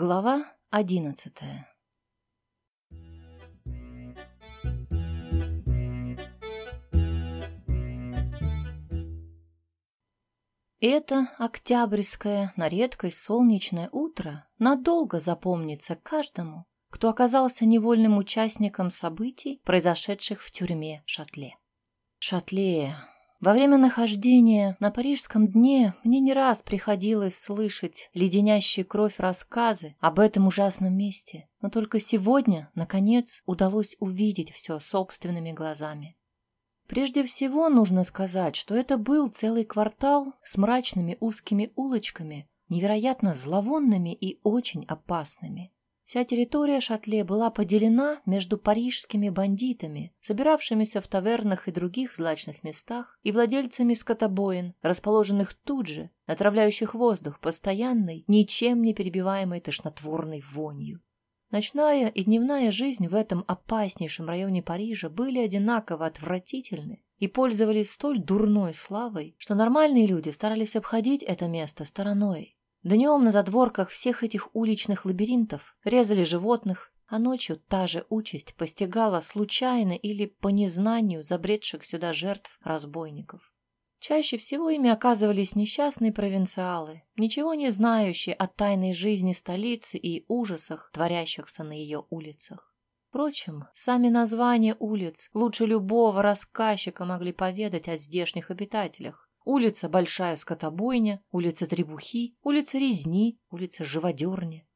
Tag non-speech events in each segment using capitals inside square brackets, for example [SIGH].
Глава одиннадцатая Это октябрьское, на редкость солнечное утро надолго запомнится каждому, кто оказался невольным участником событий, произошедших в тюрьме Шатле. Шатле во время нахождения на парижском дне мне не раз приходилось слышать леденящие кровь рассказы об этом ужасном месте, но только сегодня, наконец, удалось увидеть все собственными глазами. Прежде всего нужно сказать, что это был целый квартал с мрачными узкими улочками, невероятно зловонными и очень опасными. Вся территория Шатле была поделена между парижскими бандитами, собиравшимися в тавернах и других злачных местах, и владельцами скотобоин, расположенных тут же, отравляющих воздух постоянной, ничем не перебиваемой тошнотворной вонью. Ночная и дневная жизнь в этом опаснейшем районе Парижа были одинаково отвратительны и пользовались столь дурной славой, что нормальные люди старались обходить это место стороной. Днем на задворках всех этих уличных лабиринтов резали животных, а ночью та же участь постигала случайно или по незнанию забредших сюда жертв разбойников. Чаще всего ими оказывались несчастные провинциалы, ничего не знающие о тайной жизни столицы и ужасах, творящихся на ее улицах. Впрочем, сами названия улиц лучше любого рассказчика могли поведать о здешних обитателях, улица Большая Скотобойня, улица Требухи, улица Резни, улица Живодерни.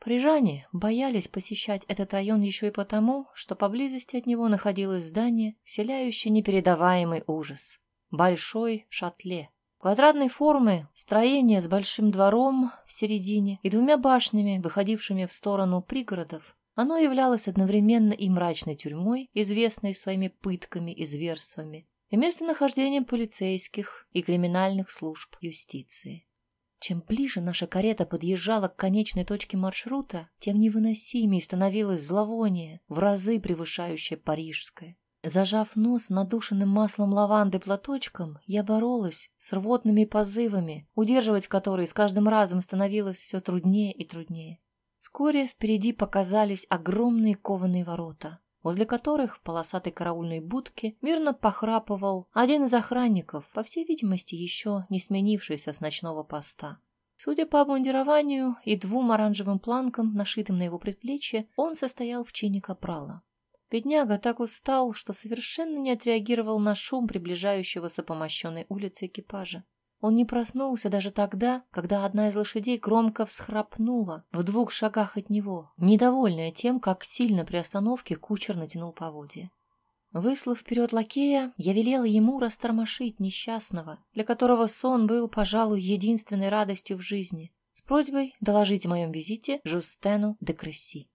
Парижане боялись посещать этот район еще и потому, что поблизости от него находилось здание, вселяющее непередаваемый ужас. Большой шатле. Квадратной формы, строение с большим двором в середине и двумя башнями, выходившими в сторону пригородов, оно являлось одновременно и мрачной тюрьмой, известной своими пытками и зверствами, и местонахождением полицейских и криминальных служб юстиции. Чем ближе наша карета подъезжала к конечной точке маршрута, тем невыносимее становилось зловоние, в разы превышающее парижское. Зажав нос надушенным маслом лаванды платочком, я боролась с рвотными позывами, удерживать которые с каждым разом становилось все труднее и труднее. Вскоре впереди показались огромные кованые ворота возле которых в полосатой караульной будке мирно похрапывал один из охранников, по всей видимости, еще не сменившийся с ночного поста. Судя по обмундированию и двум оранжевым планкам, нашитым на его предплечье, он состоял в чине капрала. Бедняга так устал, что совершенно не отреагировал на шум приближающегося по мощенной улице экипажа. Он не проснулся даже тогда, когда одна из лошадей громко всхрапнула в двух шагах от него, недовольная тем, как сильно при остановке кучер натянул поводья. Выслав вперед лакея, я велела ему растормошить несчастного, для которого сон был, пожалуй, единственной радостью в жизни, с просьбой доложить о моем визите Жустену де Кресси.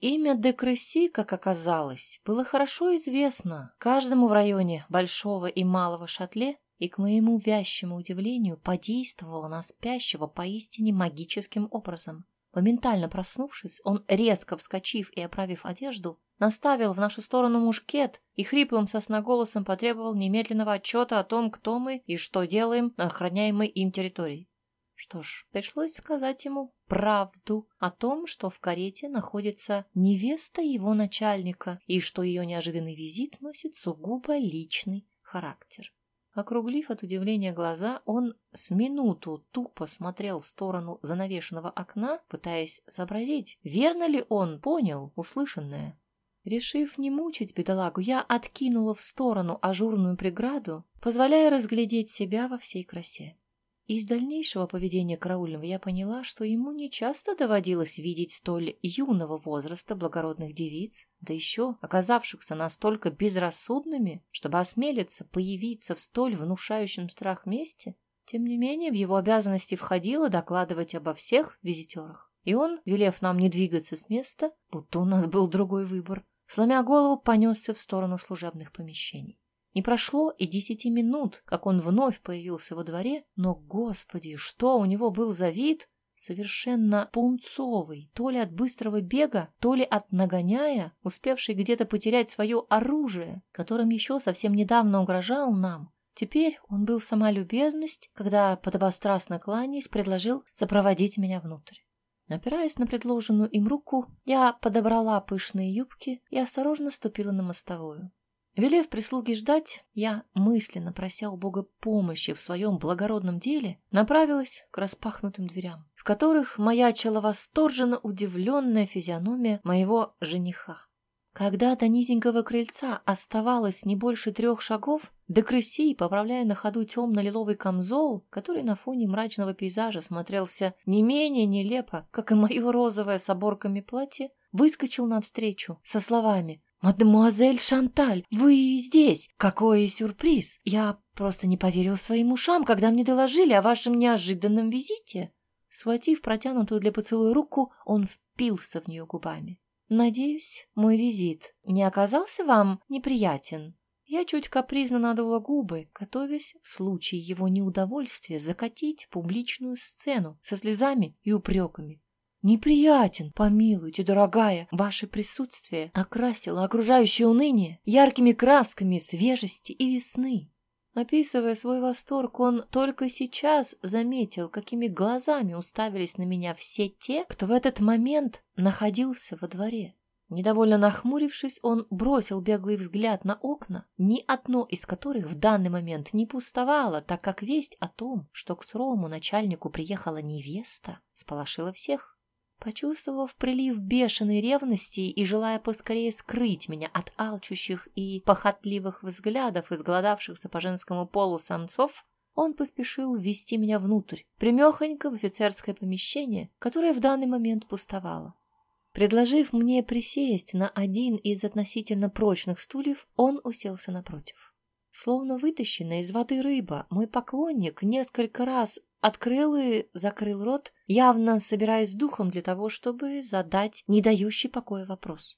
Имя де Кресси, как оказалось, было хорошо известно каждому в районе Большого и Малого Шатле и, к моему вящему удивлению, подействовала на спящего поистине магическим образом. Моментально проснувшись, он, резко вскочив и оправив одежду, наставил в нашу сторону мушкет и хриплым сосноголосом потребовал немедленного отчета о том, кто мы и что делаем на охраняемой им территории. Что ж, пришлось сказать ему правду о том, что в карете находится невеста его начальника и что ее неожиданный визит носит сугубо личный характер. Округлив от удивления глаза, он с минуту тупо смотрел в сторону занавешенного окна, пытаясь сообразить, верно ли он понял услышанное. Решив не мучить бедолагу, я откинула в сторону ажурную преграду, позволяя разглядеть себя во всей красе. Из дальнейшего поведения караульного я поняла, что ему нечасто доводилось видеть столь юного возраста благородных девиц, да еще оказавшихся настолько безрассудными, чтобы осмелиться появиться в столь внушающем страх месте. Тем не менее, в его обязанности входило докладывать обо всех визитерах. И он, велев нам не двигаться с места, будто у нас был другой выбор, сломя голову, понесся в сторону служебных помещений. Не прошло и десяти минут, как он вновь появился во дворе, но, господи, что у него был за вид! Совершенно пунцовый, то ли от быстрого бега, то ли от нагоняя, успевший где-то потерять свое оружие, которым еще совсем недавно угрожал нам. Теперь он был сама любезность, когда, подобострастно кланяясь, предложил сопроводить меня внутрь. Опираясь на предложенную им руку, я подобрала пышные юбки и осторожно ступила на мостовую. Велев прислуги ждать, я, мысленно прося у Бога помощи в своем благородном деле, направилась к распахнутым дверям, в которых маячила восторженно удивленная физиономия моего жениха. Когда до низенького крыльца оставалось не больше трех шагов, Декреси, поправляя на ходу темно-лиловый камзол, который на фоне мрачного пейзажа смотрелся не менее нелепо, как и мое розовое с оборками платье, выскочил навстречу со словами «Мадемуазель Шанталь, вы здесь! Какой сюрприз! Я просто не поверил своим ушам, когда мне доложили о вашем неожиданном визите!» Схватив протянутую для поцелуя руку, он впился в нее губами. «Надеюсь, мой визит не оказался вам неприятен?» Я чуть капризно надула губы, готовясь в случае его неудовольствия закатить публичную сцену со слезами и упреками. «Неприятен, помилуйте, дорогая, ваше присутствие окрасило окружающее уныние яркими красками свежести и весны». Описывая свой восторг, он только сейчас заметил, какими глазами уставились на меня все те, кто в этот момент находился во дворе. Недовольно нахмурившись, он бросил беглый взгляд на окна, ни одно из которых в данный момент не пустовало, так как весть о том, что к суровому начальнику приехала невеста, сполошила всех. Почувствовав прилив бешеной ревности и желая поскорее скрыть меня от алчущих и похотливых взглядов изголодавшихся по женскому полу самцов, он поспешил ввести меня внутрь, примехонько в офицерское помещение, которое в данный момент пустовало. Предложив мне присесть на один из относительно прочных стульев, он уселся напротив. Словно вытащенная из воды рыба, мой поклонник несколько раз открыл и закрыл рот, явно собираясь с духом для того, чтобы задать не дающий покоя вопрос.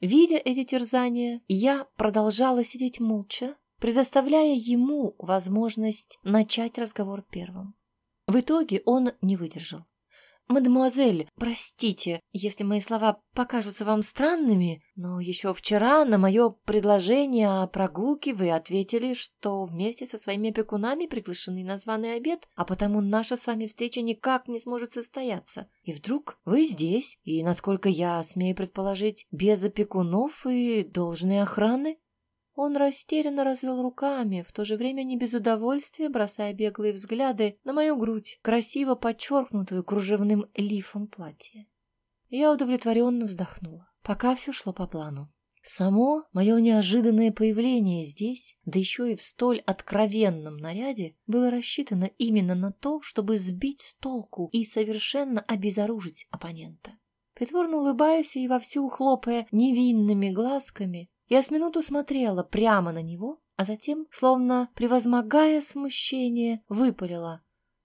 Видя эти терзания, я продолжала сидеть молча, предоставляя ему возможность начать разговор первым. В итоге он не выдержал. «Мадемуазель, простите, если мои слова покажутся вам странными, но еще вчера на мое предложение о прогулке вы ответили, что вместе со своими опекунами приглашены на званый обед, а потому наша с вами встреча никак не сможет состояться. И вдруг вы здесь, и, насколько я смею предположить, без опекунов и должной охраны?» Он растерянно развел руками, в то же время не без удовольствия, бросая беглые взгляды на мою грудь, красиво подчеркнутую кружевным лифом платья. Я удовлетворенно вздохнула. Пока все шло по плану. Само мое неожиданное появление здесь, да еще и в столь откровенном наряде, было рассчитано именно на то, чтобы сбить с толку и совершенно обезоружить оппонента. Притворно улыбаясь и вовсю хлопая невинными глазками, я с минуту смотрела прямо на него, а затем, словно превозмогая смущение, выпалила.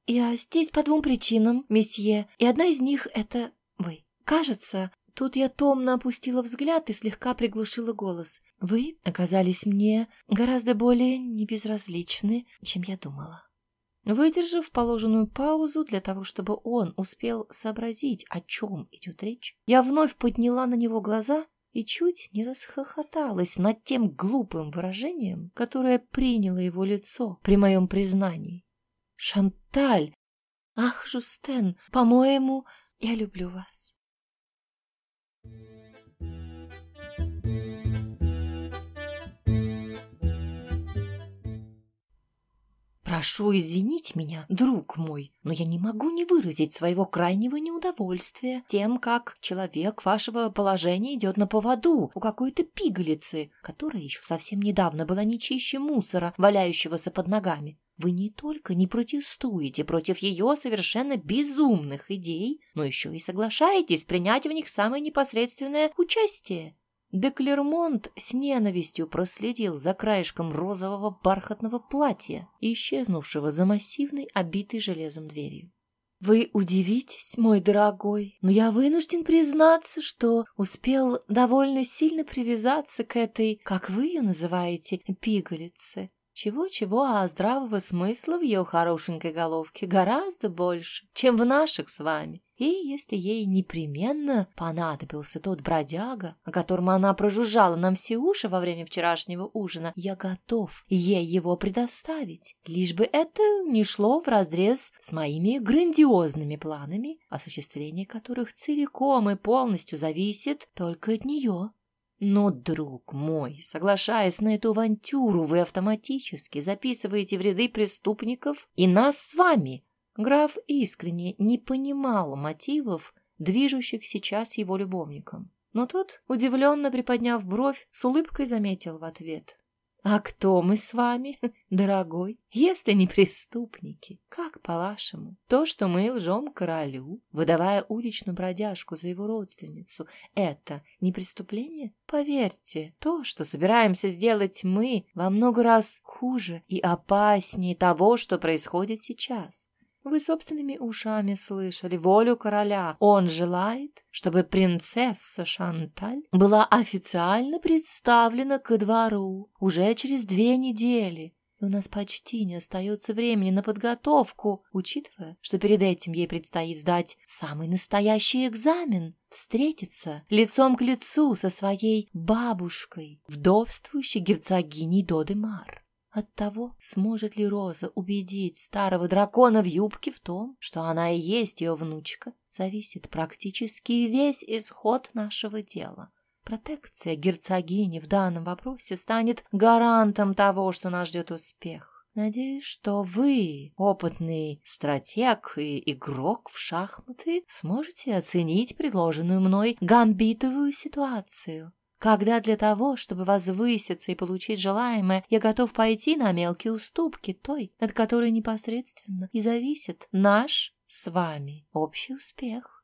«Я здесь по двум причинам, месье, и одна из них — это вы. Кажется, тут я томно опустила взгляд и слегка приглушила голос. Вы оказались мне гораздо более небезразличны, чем я думала». Выдержав положенную паузу для того, чтобы он успел сообразить, о чем идет речь, я вновь подняла на него глаза и чуть не расхохоталась над тем глупым выражением, которое приняло его лицо при моем признании. «Шанталь! Ах, Жустен, по-моему, я люблю вас!» Прошу извинить меня, друг мой, но я не могу не выразить своего крайнего неудовольствия тем, как человек вашего положения идет на поводу у какой-то пигалицы, которая еще совсем недавно была не чище мусора, валяющегося под ногами. Вы не только не протестуете против ее совершенно безумных идей, но еще и соглашаетесь принять в них самое непосредственное участие. Де Клермонт с ненавистью проследил за краешком розового бархатного платья, исчезнувшего за массивной, обитой железом дверью. «Вы удивитесь, мой дорогой, но я вынужден признаться, что успел довольно сильно привязаться к этой, как вы ее называете, пигалице. Чего-чего, а здравого смысла в ее хорошенькой головке гораздо больше, чем в наших с вами. И если ей непременно понадобился тот бродяга, о котором она прожужжала нам все уши во время вчерашнего ужина, я готов ей его предоставить, лишь бы это не шло вразрез с моими грандиозными планами, осуществление которых целиком и полностью зависит только от нее. Но, друг мой, соглашаясь на эту авантюру, вы автоматически записываете в ряды преступников и нас с вами. Граф искренне не понимал мотивов, движущих сейчас его любовником. Но тот, удивленно приподняв бровь, с улыбкой заметил в ответ. А кто мы с вами, [LAUGHS] дорогой, если не преступники? Как по-вашему? То, что мы лжем королю, выдавая уличную бродяжку за его родственницу, это не преступление? Поверьте, то, что собираемся сделать мы, во много раз хуже и опаснее того, что происходит сейчас. Вы собственными ушами слышали волю короля. Он желает, чтобы принцесса Шанталь была официально представлена ко двору уже через две недели. И у нас почти не остается времени на подготовку, учитывая, что перед этим ей предстоит сдать самый настоящий экзамен, встретиться лицом к лицу со своей бабушкой, вдовствующей герцогиней Додемар. От того, сможет ли Роза убедить старого дракона в юбке в том, что она и есть ее внучка, зависит практически весь исход нашего дела. Протекция герцогини в данном вопросе станет гарантом того, что нас ждет успех. Надеюсь, что вы, опытный стратег и игрок в шахматы, сможете оценить предложенную мной гамбитовую ситуацию когда для того, чтобы возвыситься и получить желаемое, я готов пойти на мелкие уступки той, от которой непосредственно и зависит наш с вами общий успех.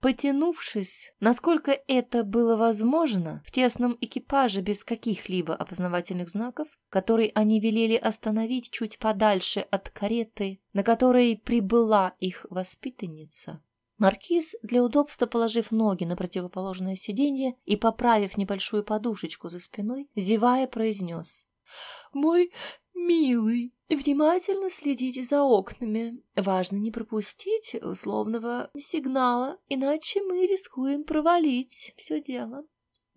Потянувшись, насколько это было возможно, в тесном экипаже без каких-либо опознавательных знаков, который они велели остановить чуть подальше от кареты, на которой прибыла их воспитанница, Маркиз, для удобства положив ноги на противоположное сиденье и поправив небольшую подушечку за спиной, зевая, произнес. «Мой милый, внимательно следите за окнами. Важно не пропустить условного сигнала, иначе мы рискуем провалить все дело».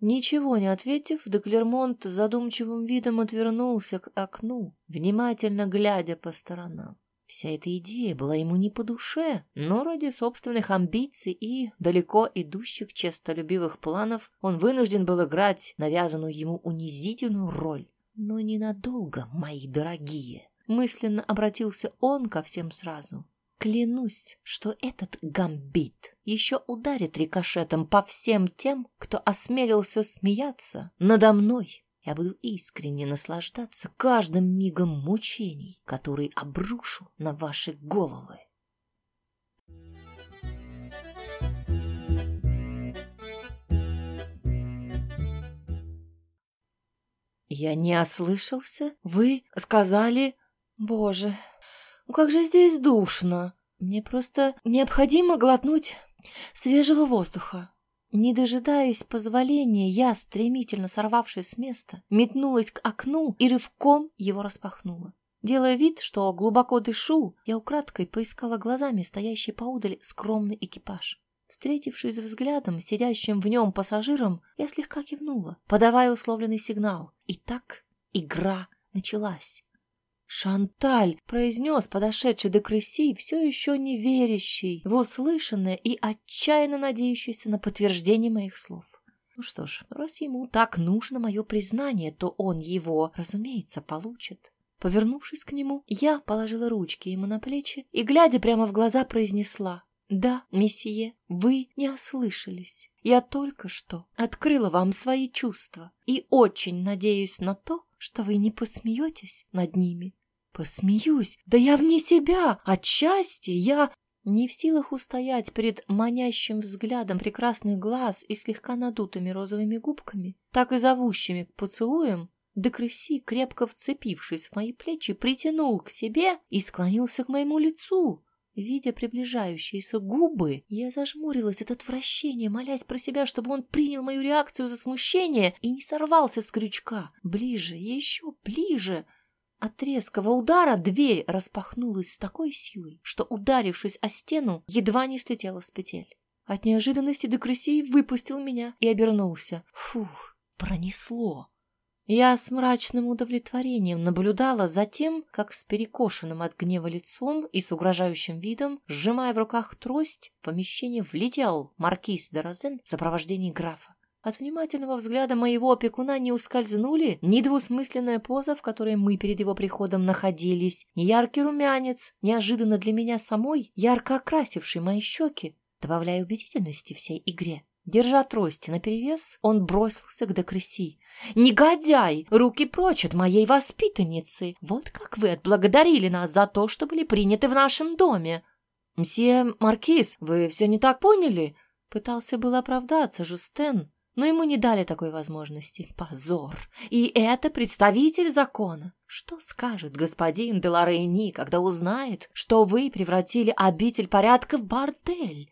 Ничего не ответив, Деклермонт задумчивым видом отвернулся к окну, внимательно глядя по сторонам. Вся эта идея была ему не по душе, но ради собственных амбиций и далеко идущих честолюбивых планов он вынужден был играть навязанную ему унизительную роль. Но ненадолго, мои дорогие. Мысленно обратился он ко всем сразу. Клянусь, что этот гамбит еще ударит рикошетом по всем тем, кто осмелился смеяться надо мной я буду искренне наслаждаться каждым мигом мучений, которые обрушу на ваши головы. Я не ослышался? Вы сказали... Боже, ну как же здесь душно. Мне просто необходимо глотнуть свежего воздуха. Не дожидаясь позволения, я, стремительно сорвавшись с места, метнулась к окну и рывком его распахнула. Делая вид, что глубоко дышу, я украдкой поискала глазами стоящий поудаль скромный экипаж. Встретившись взглядом сидящим в нем пассажиром, я слегка кивнула, подавая условленный сигнал. И так игра началась. «Шанталь!» — произнес подошедший до крыси, все еще не верящий в услышанное и отчаянно надеющийся на подтверждение моих слов. Ну что ж, раз ему так нужно мое признание, то он его, разумеется, получит. Повернувшись к нему, я положила ручки ему на плечи и, глядя прямо в глаза, произнесла «Да, месье, вы не ослышались. Я только что открыла вам свои чувства и очень надеюсь на то, что вы не посмеетесь над ними Посмеюсь, да я вне себя, от счастья, я не в силах устоять перед манящим взглядом прекрасных глаз и слегка надутыми розовыми губками, так и зовущими к поцелуям, Декреси, крепко вцепившись в мои плечи, притянул к себе и склонился к моему лицу. Видя приближающиеся губы, я зажмурилась от отвращения, молясь про себя, чтобы он принял мою реакцию за смущение и не сорвался с крючка. Ближе, еще ближе — От резкого удара дверь распахнулась с такой силой, что, ударившись о стену, едва не слетела с петель. От неожиданности Декресей выпустил меня и обернулся. Фух, пронесло. Я с мрачным удовлетворением наблюдала за тем, как с перекошенным от гнева лицом и с угрожающим видом, сжимая в руках трость, в помещение влетел маркиз де Розен в сопровождении графа. От внимательного взгляда моего опекуна не ускользнули ни двусмысленная поза, в которой мы перед его приходом находились, ни яркий румянец, неожиданно для меня самой, ярко окрасивший мои щеки, добавляя убедительности всей игре. Держа трость наперевес, он бросился к Декреси. «Негодяй! Руки прочь от моей воспитанницы! Вот как вы отблагодарили нас за то, что были приняты в нашем доме!» «Мсье Маркиз, вы все не так поняли?» Пытался был оправдаться Жустен, но ему не дали такой возможности. Позор! И это представитель закона. Что скажет господин Деларейни, когда узнает, что вы превратили обитель порядка в бордель?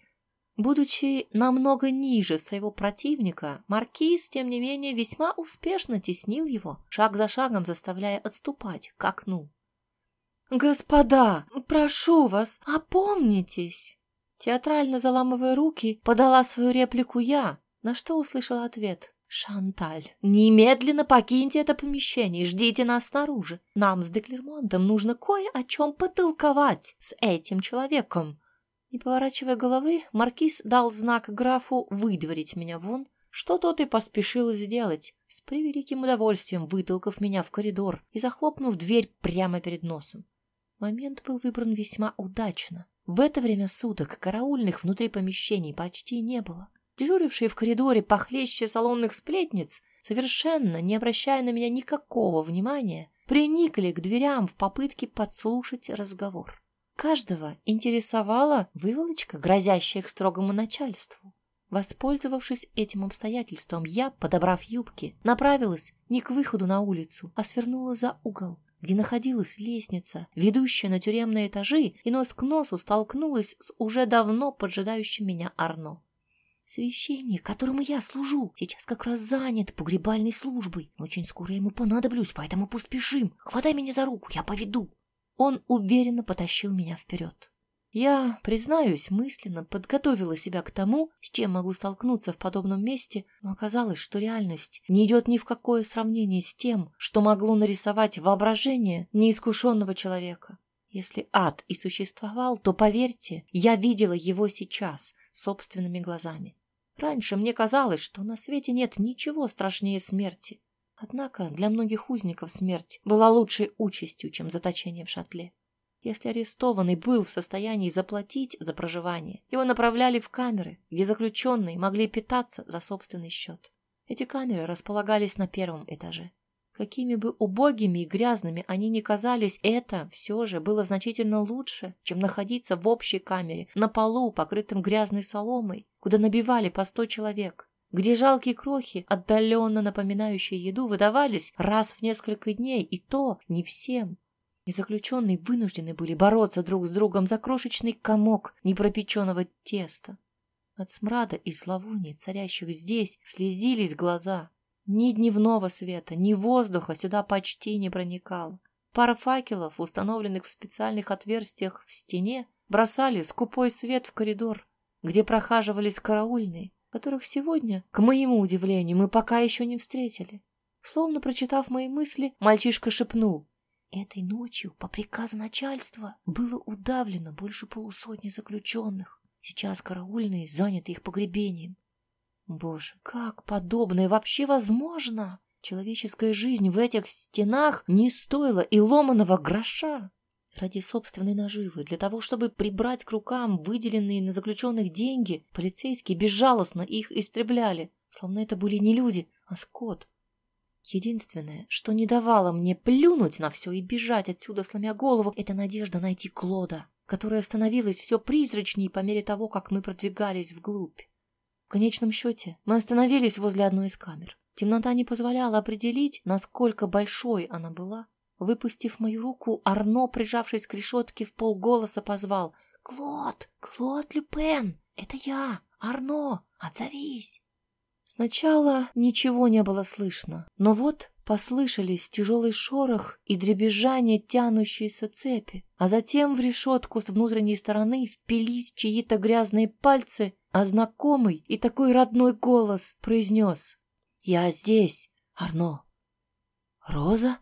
Будучи намного ниже своего противника, Маркиз, тем не менее, весьма успешно теснил его, шаг за шагом заставляя отступать к окну. «Господа, прошу вас, опомнитесь!» Театрально заламывая руки, подала свою реплику я, на что услышала ответ. «Шанталь, немедленно покиньте это помещение и ждите нас снаружи. Нам с Деклермонтом нужно кое о чем потолковать с этим человеком». Не поворачивая головы, маркиз дал знак графу выдворить меня вон, что тот и поспешил сделать, с превеликим удовольствием вытолкав меня в коридор и захлопнув дверь прямо перед носом. Момент был выбран весьма удачно. В это время суток караульных внутри помещений почти не было. Дежурившие в коридоре похлеще салонных сплетниц, совершенно не обращая на меня никакого внимания, приникли к дверям в попытке подслушать разговор. Каждого интересовала выволочка, грозящая к строгому начальству. Воспользовавшись этим обстоятельством, я, подобрав юбки, направилась не к выходу на улицу, а свернула за угол, где находилась лестница, ведущая на тюремные этажи, и нос к носу столкнулась с уже давно поджидающим меня Арно. Священник, которому я служу, сейчас как раз занят погребальной службой. Очень скоро ему понадоблюсь, поэтому поспешим. Хватай меня за руку, я поведу. Он уверенно потащил меня вперед. Я, признаюсь, мысленно подготовила себя к тому, с чем могу столкнуться в подобном месте, но оказалось, что реальность не идет ни в какое сравнение с тем, что могло нарисовать воображение неискушенного человека. Если ад и существовал, то, поверьте, я видела его сейчас собственными глазами. Раньше мне казалось, что на свете нет ничего страшнее смерти, Однако для многих узников смерть была лучшей участью, чем заточение в шатле. Если арестованный был в состоянии заплатить за проживание, его направляли в камеры, где заключенные могли питаться за собственный счет. Эти камеры располагались на первом этаже. Какими бы убогими и грязными они ни казались, это все же было значительно лучше, чем находиться в общей камере, на полу, покрытым грязной соломой, куда набивали по сто человек где жалкие крохи, отдаленно напоминающие еду, выдавались раз в несколько дней, и то не всем. И заключенные вынуждены были бороться друг с другом за крошечный комок непропеченного теста. От смрада и зловония, царящих здесь, слезились глаза. Ни дневного света, ни воздуха сюда почти не проникало. Пара факелов, установленных в специальных отверстиях в стене, бросали скупой свет в коридор, где прохаживались караульные, которых сегодня, к моему удивлению, мы пока еще не встретили. Словно прочитав мои мысли, мальчишка шепнул. Этой ночью по приказу начальства было удавлено больше полусотни заключенных. Сейчас караульные заняты их погребением. Боже, как подобное вообще возможно? Человеческая жизнь в этих стенах не стоила и ломаного гроша. Ради собственной наживы, для того, чтобы прибрать к рукам выделенные на заключенных деньги, полицейские безжалостно их истребляли, словно это были не люди, а скот. Единственное, что не давало мне плюнуть на все и бежать отсюда, сломя голову, это надежда найти Клода, которая становилась все призрачнее по мере того, как мы продвигались вглубь. В конечном счете мы остановились возле одной из камер. Темнота не позволяла определить, насколько большой она была, Выпустив мою руку, Арно, прижавшись к решетке, в полголоса позвал. «Клод! Клод Люпен! Это я! Арно! Отзовись!» Сначала ничего не было слышно, но вот послышались тяжелый шорох и дребезжание тянущейся цепи, а затем в решетку с внутренней стороны впились чьи-то грязные пальцы, а знакомый и такой родной голос произнес «Я здесь, Арно». «Роза?»